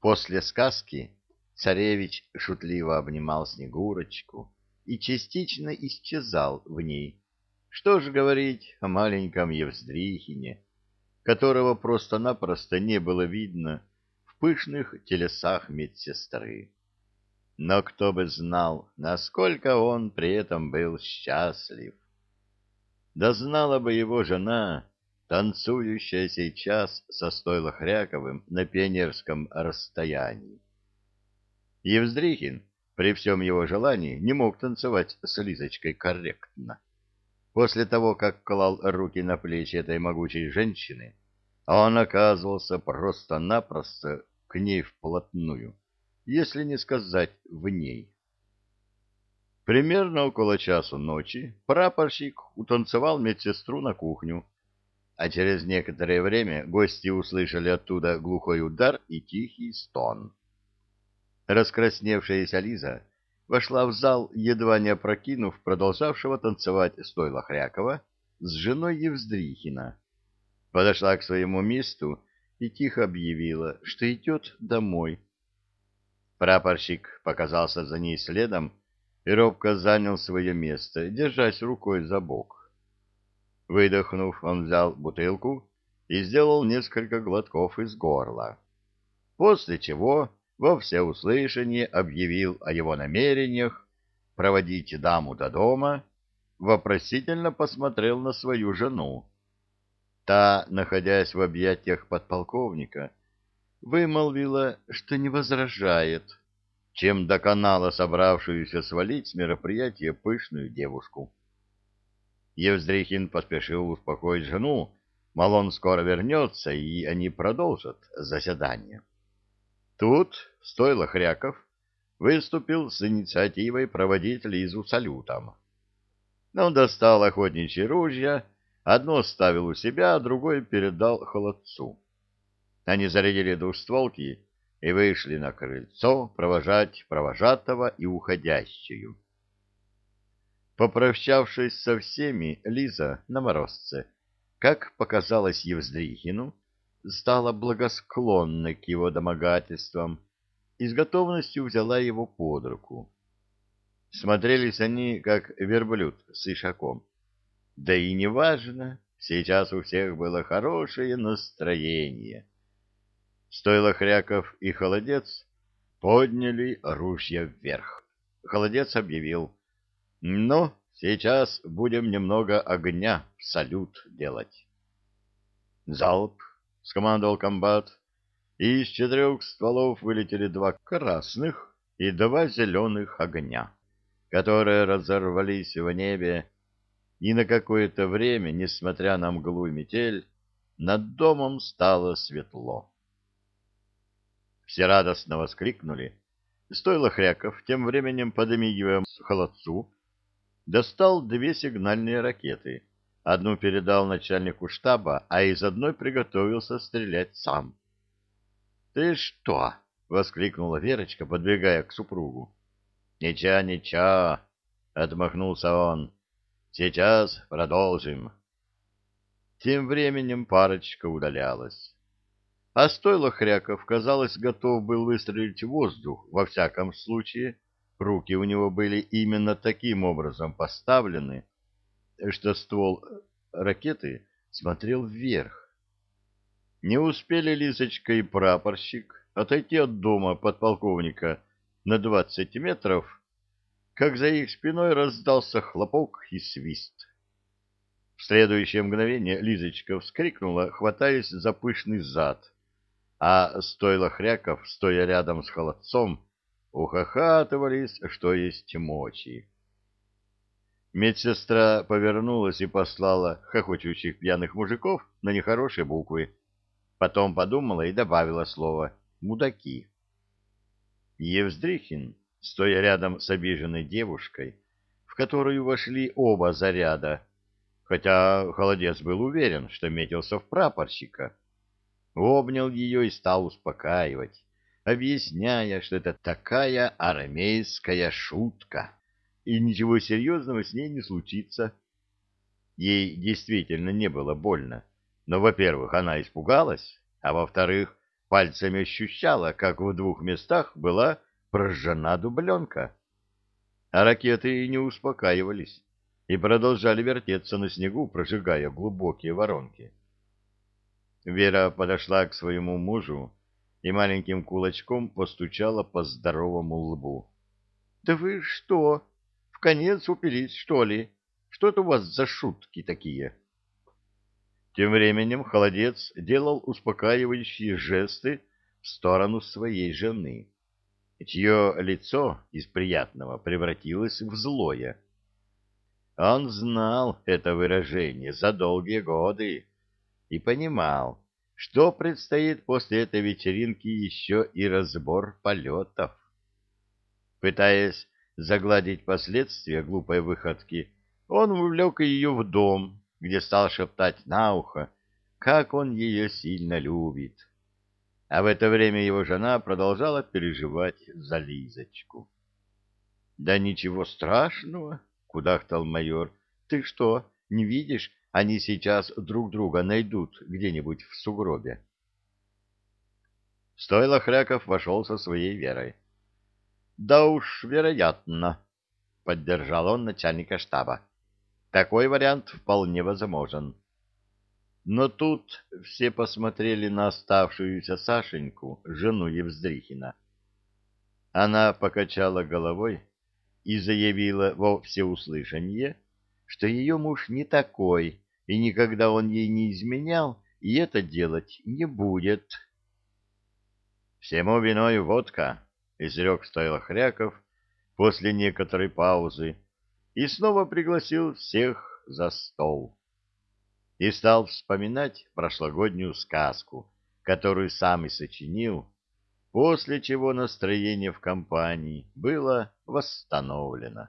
После сказки царевич шутливо обнимал Снегурочку и частично исчезал в ней. Что ж говорить о маленьком Евздрихине, которого просто-напросто не было видно в пышных телесах медсестры. Но кто бы знал, насколько он при этом был счастлив. Да знала бы его жена, танцующая сейчас со стойла Хряковым на пионерском расстоянии. Евздрихин, при всем его желании, не мог танцевать с Лизочкой корректно. После того, как клал руки на плечи этой могучей женщины, он оказывался просто-напросто к ней вплотную, если не сказать в ней. Примерно около часу ночи прапорщик утанцевал медсестру на кухню, а через некоторое время гости услышали оттуда глухой удар и тихий стон. Раскрасневшаяся Лиза вошла в зал, едва не опрокинув продолжавшего танцевать стойла Хрякова с женой Евздрихина. Подошла к своему месту и тихо объявила, что идет домой. Прапорщик показался за ней следом и робко занял свое место, держась рукой за бок. Выдохнув, он взял бутылку и сделал несколько глотков из горла, после чего во всеуслышание объявил о его намерениях проводить даму до дома, вопросительно посмотрел на свою жену. Та, находясь в объятиях подполковника, вымолвила, что не возражает, чем доконала собравшуюся свалить с мероприятия пышную девушку. Евздрихин поспешил успокоить жену, мол, он скоро вернется, и они продолжат заседание. Тут стойло Хряков выступил с инициативой проводить Лизу салютом. Он достал охотничье ружья, одно ставил у себя, а другое передал холодцу. Они зарядили двухстволки и вышли на крыльцо провожать провожатого и уходящую. Попрощавшись со всеми, Лиза на морозце, как показалось Евздрихину, стала благосклонной к его домогательствам и с готовностью взяла его под руку. Смотрелись они, как верблюд с ишаком. Да и неважно, сейчас у всех было хорошее настроение. Стоило Хряков и Холодец подняли ружья вверх. Холодец объявил — ну, сейчас будем немного огня в салют делать. Залп, скомандовал комбат, и из четырех стволов вылетели два красных и два зеленых огня, которые разорвались в небе, и на какое-то время, несмотря на мглу и метель, над домом стало светло. Все радостно воскликнули. Стоило Хряков, тем временем подмигивая холодцу, достал две сигнальные ракеты. Одну передал начальнику штаба, а из одной приготовился стрелять сам. — Ты что? — воскликнула Верочка, подбегая к супругу. — Ничего, ничего, — отмахнулся он. — Сейчас продолжим. Тем временем парочка удалялась. А стойло Хряков, казалось, готов был выстрелить в воздух, во всяком случае, — Руки у него были именно таким образом поставлены, что ствол ракеты смотрел вверх. Не успели Лисочка и прапорщик отойти от дома подполковника на двадцать метров, как за их спиной раздался хлопок и свист. В следующее мгновение Лизочка вскрикнула, хватаясь за пышный зад, а стойло Хряков, стоя рядом с холодцом, ухахатывались, что есть мочи. Медсестра повернулась и послала хохочущих пьяных мужиков на нехорошие буквы. Потом подумала и добавила слово «мудаки». Евздрихин, стоя рядом с обиженной девушкой, в которую вошли оба заряда, хотя Холодец был уверен, что метился в прапорщика, обнял ее и стал успокаивать объясняя, что это такая армейская шутка, и ничего серьезного с ней не случится. Ей действительно не было больно, но, во-первых, она испугалась, а во-вторых, пальцами ощущала, как в двух местах была прожжена дубленка. А ракеты не успокаивались и продолжали вертеться на снегу, прожигая глубокие воронки. Вера подошла к своему мужу и маленьким кулачком постучала по здоровому лбу. — Да вы что, в конец упились, что ли? Что это у вас за шутки такие? Тем временем холодец делал успокаивающие жесты в сторону своей жены, чье лицо из приятного превратилось в злое. Он знал это выражение за долгие годы и понимал, что предстоит после этой вечеринки еще и разбор полетов. Пытаясь загладить последствия глупой выходки, он увлек ее в дом, где стал шептать на ухо, как он ее сильно любит. А в это время его жена продолжала переживать за Лизочку. — Да ничего страшного, — кудахтал майор. — Ты что, не видишь, они сейчас друг друга найдут где-нибудь в сугробе? Стойло Хряков вошел со своей верой. — Да уж, вероятно, — поддержал он начальника штаба. Такой вариант вполне возможен. Но тут все посмотрели на оставшуюся Сашеньку, жену Евздрихина. Она покачала головой и заявила во всеуслышание, что ее муж не такой, и никогда он ей не изменял, и это делать не будет. «Всему виной водка», — изрек стоило Хряков после некоторой паузы, и снова пригласил всех за стол. И стал вспоминать прошлогоднюю сказку, которую сам и сочинил, после чего настроение в компании было восстановлено.